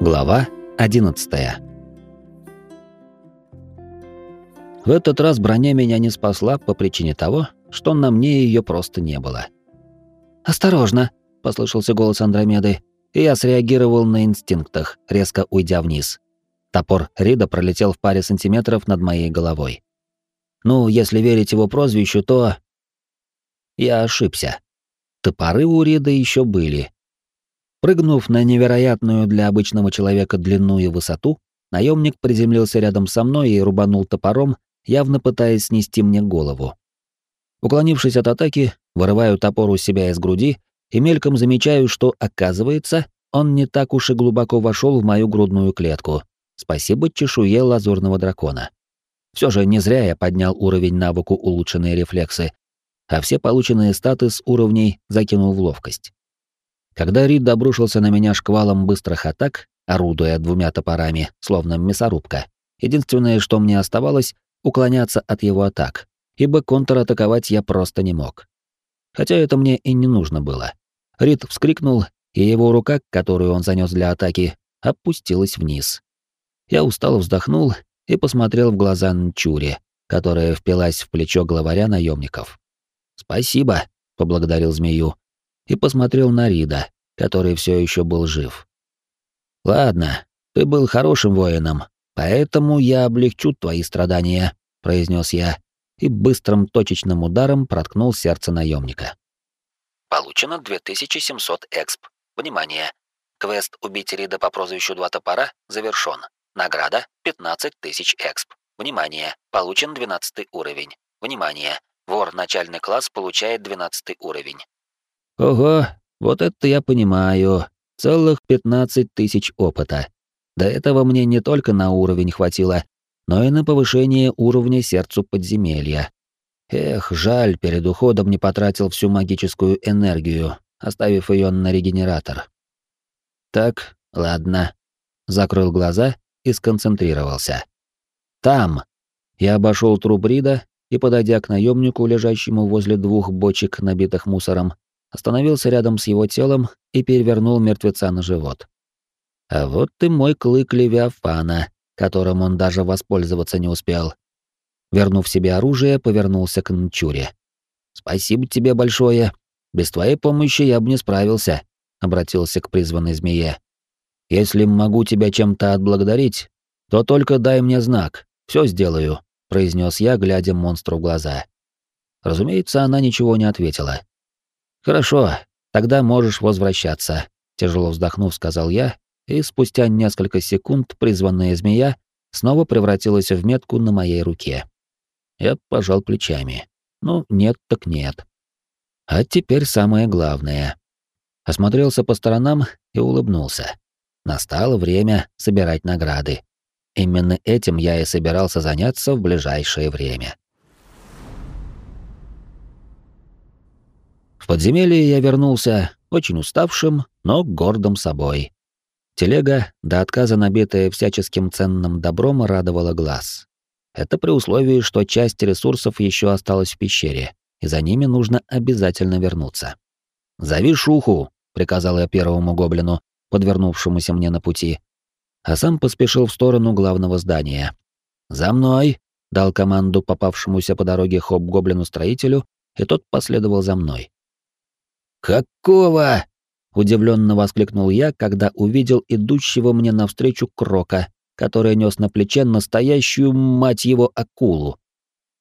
Глава 11 В этот раз броня меня не спасла по причине того, что на мне ее просто не было. «Осторожно!» — послышался голос Андромеды, и я среагировал на инстинктах, резко уйдя вниз. Топор Рида пролетел в паре сантиметров над моей головой. Ну, если верить его прозвищу, то... Я ошибся. Топоры у Рида еще были. Прыгнув на невероятную для обычного человека длину и высоту, наемник приземлился рядом со мной и рубанул топором, явно пытаясь снести мне голову. Уклонившись от атаки, вырываю топор у себя из груди и мельком замечаю, что, оказывается, он не так уж и глубоко вошел в мою грудную клетку. Спасибо чешуе лазурного дракона. Все же не зря я поднял уровень навыку улучшенные рефлексы, а все полученные статы с уровней закинул в ловкость. Когда Рид обрушился на меня шквалом быстрых атак, орудуя двумя топорами, словно мясорубка, единственное, что мне оставалось, уклоняться от его атак, ибо контратаковать я просто не мог. Хотя это мне и не нужно было. Рид вскрикнул, и его рука, которую он занес для атаки, опустилась вниз. Я устало вздохнул и посмотрел в глаза Нчури, которая впилась в плечо главаря наемников. «Спасибо», — поблагодарил змею, и посмотрел на Рида, который все еще был жив. «Ладно, ты был хорошим воином, поэтому я облегчу твои страдания», — произнес я, и быстрым точечным ударом проткнул сердце наемника. Получено 2700 эксп. Внимание! Квест «Убить Рида по прозвищу Два топора» завершен. Награда 15 тысяч эксп. Внимание! Получен 12 уровень. Внимание! Вор начальный класс получает 12 уровень. Ого, вот это я понимаю. Целых 15 тысяч опыта. До этого мне не только на уровень хватило, но и на повышение уровня сердцу подземелья. Эх, жаль, перед уходом не потратил всю магическую энергию, оставив ее на регенератор. Так, ладно. Закрыл глаза и сконцентрировался. Там. Я обошел труп Рида и, подойдя к наемнику, лежащему возле двух бочек, набитых мусором, остановился рядом с его телом и перевернул мертвеца на живот. А вот ты мой клык Левиафана, которым он даже воспользоваться не успел. Вернув себе оружие, повернулся к Нчуре. «Спасибо тебе большое. Без твоей помощи я бы не справился», — обратился к призванной змее. «Если могу тебя чем-то отблагодарить, то только дай мне знак. Все сделаю», — произнес я, глядя монстру в глаза. Разумеется, она ничего не ответила. «Хорошо, тогда можешь возвращаться», — тяжело вздохнув, сказал я и спустя несколько секунд призванная змея снова превратилась в метку на моей руке. Я пожал плечами. Ну, нет так нет. А теперь самое главное. Осмотрелся по сторонам и улыбнулся. Настало время собирать награды. Именно этим я и собирался заняться в ближайшее время. В подземелье я вернулся очень уставшим, но гордым собой. Телега, до отказа набитая всяческим ценным добром, радовала глаз. Это при условии, что часть ресурсов еще осталась в пещере, и за ними нужно обязательно вернуться. «Зови Шуху», — приказал я первому гоблину, подвернувшемуся мне на пути, а сам поспешил в сторону главного здания. «За мной!» — дал команду попавшемуся по дороге хоп-гоблину-строителю, и тот последовал за мной. «Какого?» Удивленно воскликнул я, когда увидел идущего мне навстречу Крока, который нес на плече настоящую, мать его, акулу.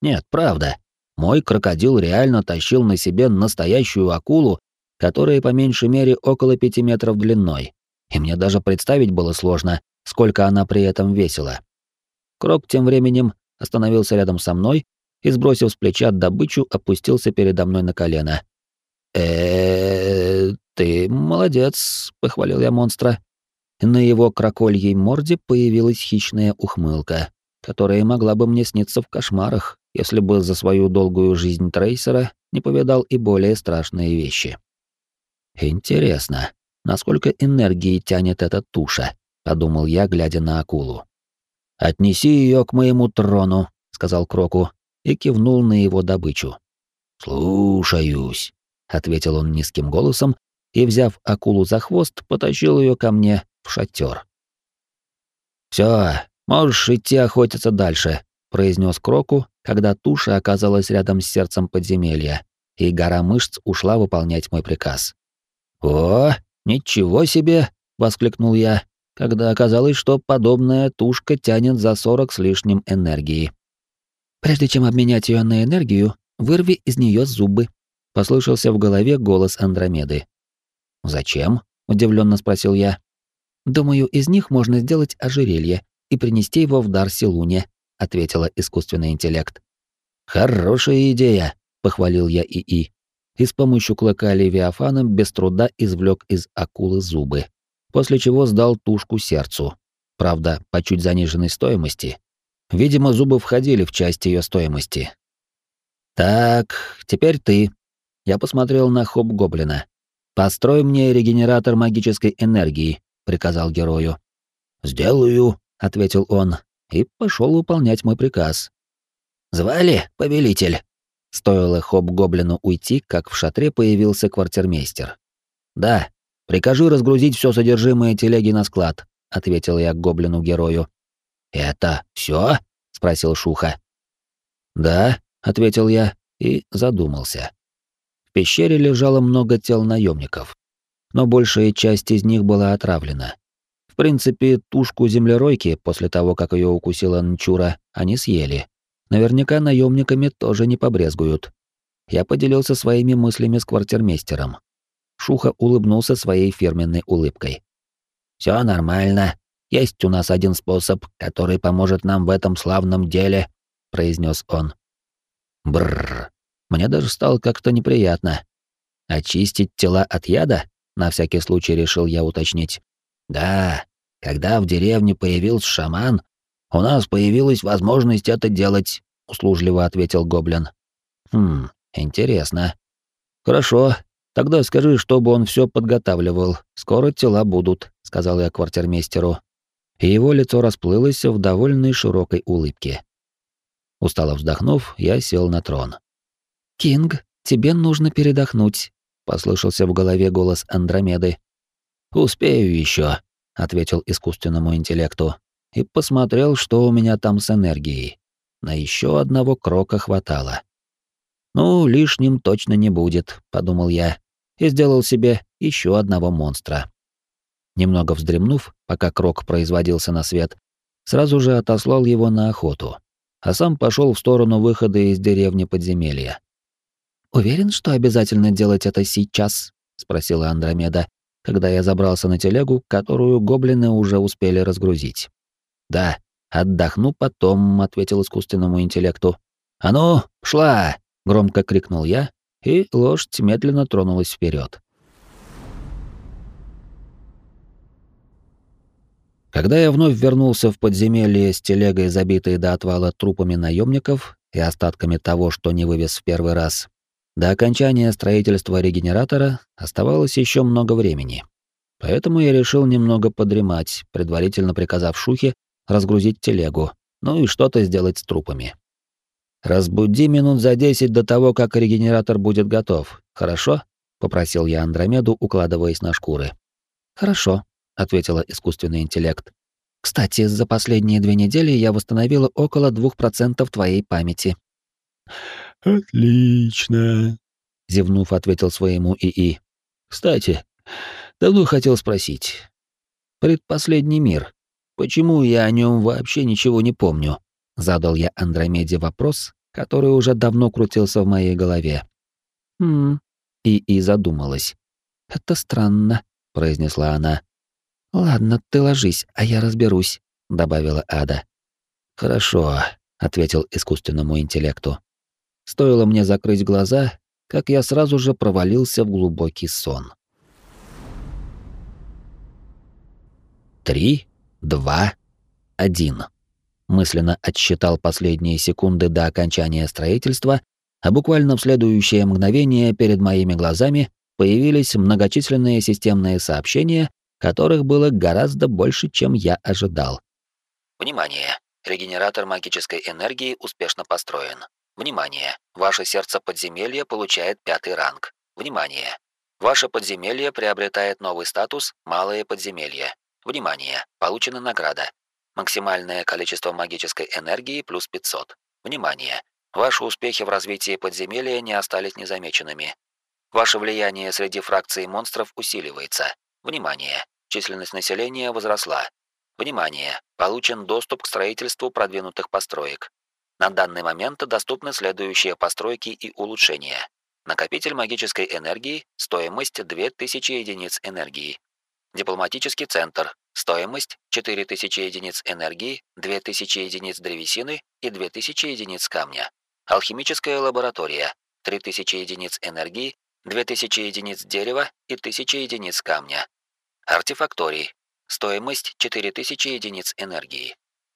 Нет, правда. Мой крокодил реально тащил на себе настоящую акулу, которая по меньшей мере около пяти метров длиной. И мне даже представить было сложно, сколько она при этом весила. Крок тем временем остановился рядом со мной и, сбросив с плеча добычу, опустился передо мной на колено. Э «Ты молодец», — похвалил я монстра. На его крокольей морде появилась хищная ухмылка, которая могла бы мне сниться в кошмарах, если бы за свою долгую жизнь трейсера не повидал и более страшные вещи. «Интересно, насколько энергии тянет эта туша?» — подумал я, глядя на акулу. «Отнеси ее к моему трону», — сказал Кроку и кивнул на его добычу. «Слушаюсь», — ответил он низким голосом и, взяв акулу за хвост, потащил ее ко мне в шатер. «Все, можешь идти охотиться дальше», — произнес Кроку, когда туша оказалась рядом с сердцем подземелья, и гора мышц ушла выполнять мой приказ. «О, ничего себе!» — воскликнул я, когда оказалось, что подобная тушка тянет за сорок с лишним энергии. «Прежде чем обменять ее на энергию, вырви из нее зубы», — послышался в голове голос Андромеды. «Зачем?» — удивленно спросил я. «Думаю, из них можно сделать ожерелье и принести его в дар Силуне», — ответила искусственный интеллект. «Хорошая идея», — похвалил я ИИ. И с помощью клыка Левиафана без труда извлек из акулы зубы, после чего сдал тушку сердцу. Правда, по чуть заниженной стоимости. Видимо, зубы входили в часть ее стоимости. «Так, теперь ты». Я посмотрел на хоп-гоблина. «Построй мне регенератор магической энергии», — приказал герою. «Сделаю», — ответил он, и пошел выполнять мой приказ. «Звали, повелитель?» Стоило хоп-гоблину уйти, как в шатре появился квартирмейстер. «Да, прикажи разгрузить все содержимое телеги на склад», — ответил я гоблину-герою. «Это все? спросил Шуха. «Да», — ответил я и задумался. Пещере лежало много тел наемников, но большая часть из них была отравлена. В принципе, тушку землеройки после того, как ее укусила Нчура, они съели. Наверняка наемниками тоже не побрезгуют. Я поделился своими мыслями с квартирмейстером. Шуха улыбнулся своей фирменной улыбкой. Все нормально. Есть у нас один способ, который поможет нам в этом славном деле, произнес он. Бррр. Мне даже стало как-то неприятно. Очистить тела от яда? На всякий случай решил я уточнить. Да, когда в деревне появился шаман, у нас появилась возможность это делать, услужливо ответил гоблин. Хм, интересно. Хорошо, тогда скажи, чтобы он все подготавливал. Скоро тела будут, сказал я квартирмейстеру. И его лицо расплылось в довольной широкой улыбке. Устало вздохнув, я сел на трон. «Кинг, тебе нужно передохнуть», — послышался в голове голос Андромеды. «Успею еще», — ответил искусственному интеллекту и посмотрел, что у меня там с энергией. На еще одного крока хватало. «Ну, лишним точно не будет», — подумал я, и сделал себе еще одного монстра. Немного вздремнув, пока крок производился на свет, сразу же отослал его на охоту, а сам пошел в сторону выхода из деревни подземелья. «Уверен, что обязательно делать это сейчас?» — спросила Андромеда, когда я забрался на телегу, которую гоблины уже успели разгрузить. «Да, отдохну потом», — ответил искусственному интеллекту. «А ну, шла!» — громко крикнул я, и лошадь медленно тронулась вперед. Когда я вновь вернулся в подземелье с телегой, забитой до отвала трупами наемников и остатками того, что не вывез в первый раз, до окончания строительства регенератора оставалось еще много времени. Поэтому я решил немного подремать, предварительно приказав Шухе разгрузить телегу, ну и что-то сделать с трупами. «Разбуди минут за десять до того, как регенератор будет готов, хорошо?» — попросил я Андромеду, укладываясь на шкуры. «Хорошо», — ответила искусственный интеллект. «Кстати, за последние две недели я восстановила около двух процентов твоей памяти». «Отлично», — зевнув, ответил своему ИИ. «Кстати, давно хотел спросить. Предпоследний мир. Почему я о нем вообще ничего не помню?» Задал я Андромеде вопрос, который уже давно крутился в моей голове. «Хм...» ИИ задумалась. «Это странно», — произнесла она. «Ладно, ты ложись, а я разберусь», — добавила Ада. «Хорошо», — ответил искусственному интеллекту. Стоило мне закрыть глаза, как я сразу же провалился в глубокий сон. Три, два, один. Мысленно отсчитал последние секунды до окончания строительства, а буквально в следующее мгновение перед моими глазами появились многочисленные системные сообщения, которых было гораздо больше, чем я ожидал. Внимание! Регенератор магической энергии успешно построен. Внимание! Ваше сердце подземелья получает пятый ранг. Внимание! Ваше подземелье приобретает новый статус «Малое подземелье». Внимание! Получена награда. Максимальное количество магической энергии плюс 500. Внимание! Ваши успехи в развитии подземелья не остались незамеченными. Ваше влияние среди фракций монстров усиливается. Внимание! Численность населения возросла. Внимание! Получен доступ к строительству продвинутых построек. На данный момент доступны следующие постройки и улучшения. Накопитель магической энергии, стоимость 2000 единиц энергии. Дипломатический центр, стоимость 4000 единиц энергии, 2000 единиц древесины и 2000 единиц камня. Алхимическая лаборатория, 3000 единиц энергии, 2000 единиц дерева и 1000 единиц камня. Артефакторий. Стоимость 4000 единиц энергии.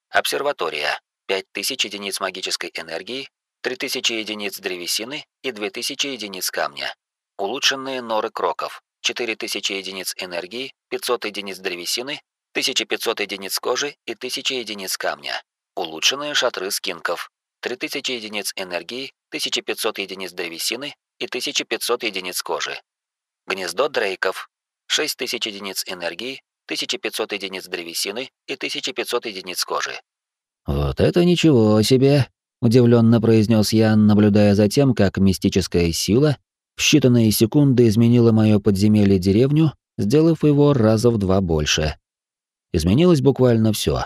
Обсерватория. 5000 единиц магической энергии, 3000 единиц древесины и 2000 единиц камня. Улучшенные норы кроков. 4000 единиц энергии, 500 единиц древесины, 1500 единиц кожи и 1000 единиц камня. Улучшенные шатры скинков. 3000 единиц энергии, 1500 единиц древесины и 1500 единиц кожи. Гнездо дрейков. 6000 единиц энергии, 1500 единиц древесины и 1500 единиц кожи. «Вот это ничего себе!» — удивленно произнес я, наблюдая за тем, как мистическая сила в считанные секунды изменила мое подземелье деревню, сделав его раза в два больше. Изменилось буквально все.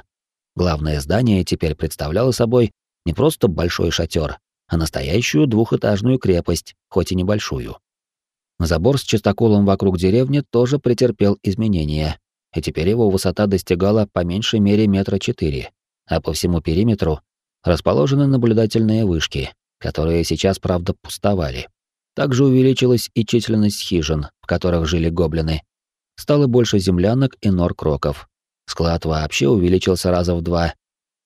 Главное здание теперь представляло собой не просто большой шатер, а настоящую двухэтажную крепость, хоть и небольшую. Забор с чистоколом вокруг деревни тоже претерпел изменения, и теперь его высота достигала по меньшей мере метра четыре, а по всему периметру расположены наблюдательные вышки, которые сейчас, правда, пустовали. Также увеличилась и численность хижин, в которых жили гоблины. Стало больше землянок и нор кроков. Склад вообще увеличился раза в два,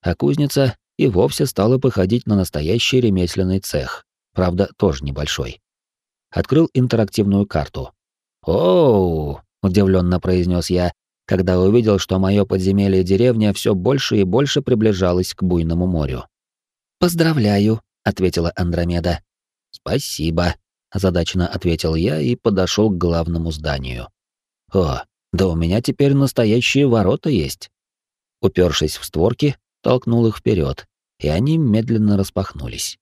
а кузница и вовсе стала походить на настоящий ремесленный цех, правда, тоже небольшой. Открыл интерактивную карту. «Оу!» — удивленно произнес я, когда увидел, что мое подземелье деревня все больше и больше приближалось к буйному морю. «Поздравляю», — ответила Андромеда. «Спасибо», — озадаченно ответил я и подошел к главному зданию. «О, да у меня теперь настоящие ворота есть». Упершись в створки, толкнул их вперед, и они медленно распахнулись.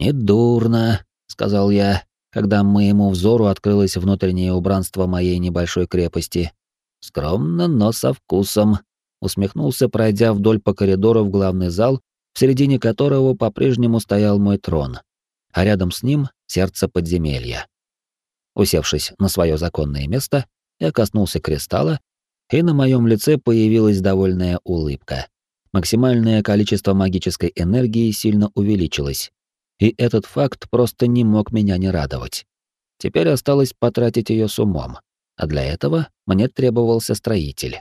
«Недурно», — сказал я, когда моему взору открылось внутреннее убранство моей небольшой крепости. Скромно, но со вкусом. Усмехнулся, пройдя вдоль по коридору в главный зал, в середине которого по-прежнему стоял мой трон, а рядом с ним сердце подземелья. Усевшись на свое законное место, я коснулся кристалла, и на моем лице появилась довольная улыбка. Максимальное количество магической энергии сильно увеличилось, и этот факт просто не мог меня не радовать. Теперь осталось потратить ее с умом а для этого мне требовался строитель.